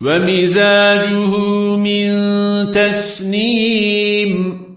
ومزاجه من تسنيم.